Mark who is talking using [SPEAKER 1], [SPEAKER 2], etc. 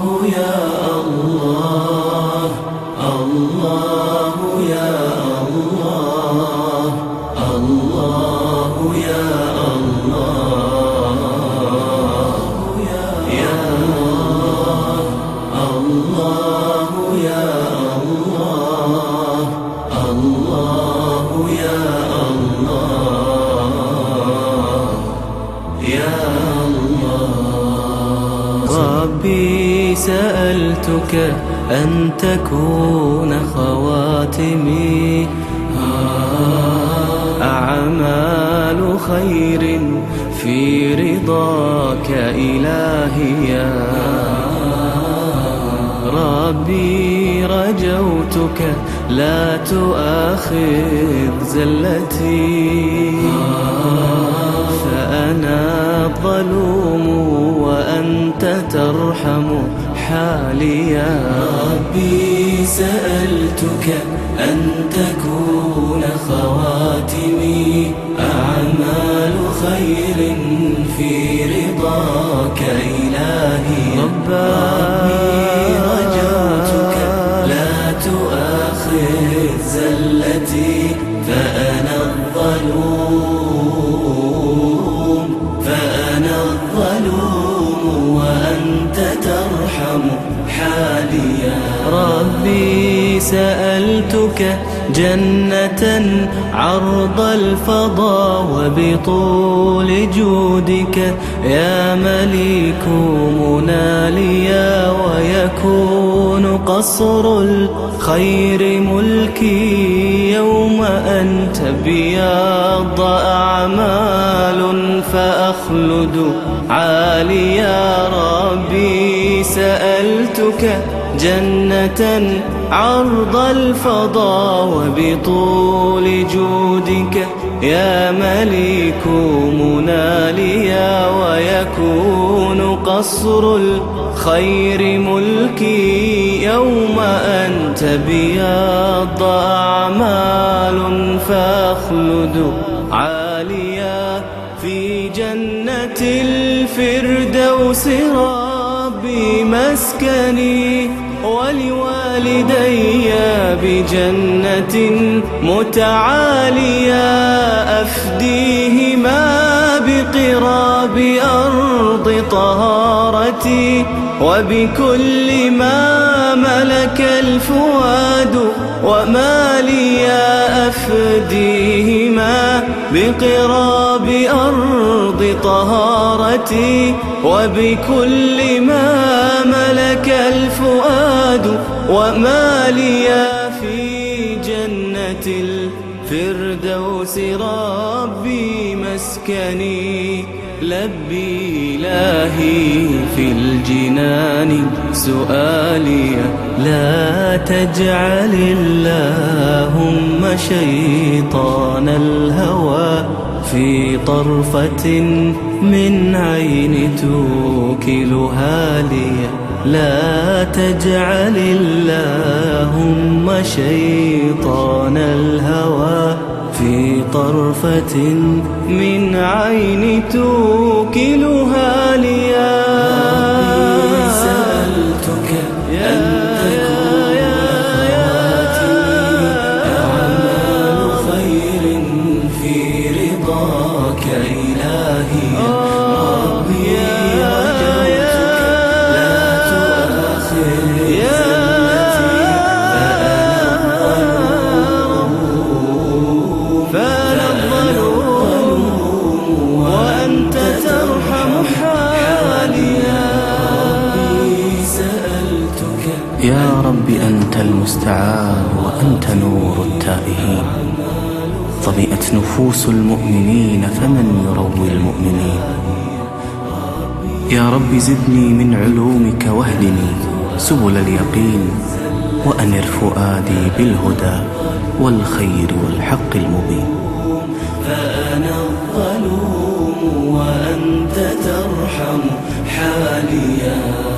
[SPEAKER 1] الله يا الله الله يا الله الله يا الله يا الله يا الله الله يا الله يا الله. ربي سألتك أن تكون خواتمي. أعمال خير في رضاك إلهي. يا ربي رجوتك لا تؤاخذ زلتي. سألتك أن تكون خواتمي أعمال خير في رضاك إلهي. ربي رجوتك لا تؤاخذ زلتي فأنا ترحم حالي يا ربي. سألتك جنة عرض الفضاء وبطول جودك يا مليك مناليا ويكون قصر الخير ملكي يوم أنت بياض أعمال فأخلد عاليا ربي سألتك جنة عرض الفضاء وبطول جودك يا مليك مناليا ويكون قصر الخير ملكي يوم أنت بياض أعمال فأخلد عاليا في جنة الفردوس ربي مسكني ولوالدي بجنة متعالية أفديهما بقراب أرض طهارتي وبكل ما ملك الفؤاد وما لي أفديهما بقراب أرض طهارتي وبكل ما ملك الفؤاد وما لي في جنة الفردوس ربي مسكني. لبي إلهي في الجنان سؤالي لا تجعل اللهم شيطان الهوى. في طرفة من عين توكلها لي. لا تجعل اللهم شيطان الهوى في طرفة من عين توكلها لي.
[SPEAKER 2] وأنت نور التائهين. ظمئت نفوس المؤمنين فمن يروي المؤمنين؟ يا رب زدني من علومك واهدني سبل اليقين وأنر فؤادي بالهدى والخير والحق المبين.
[SPEAKER 1] فأنا الظلوم وأنت ترحم حالي يا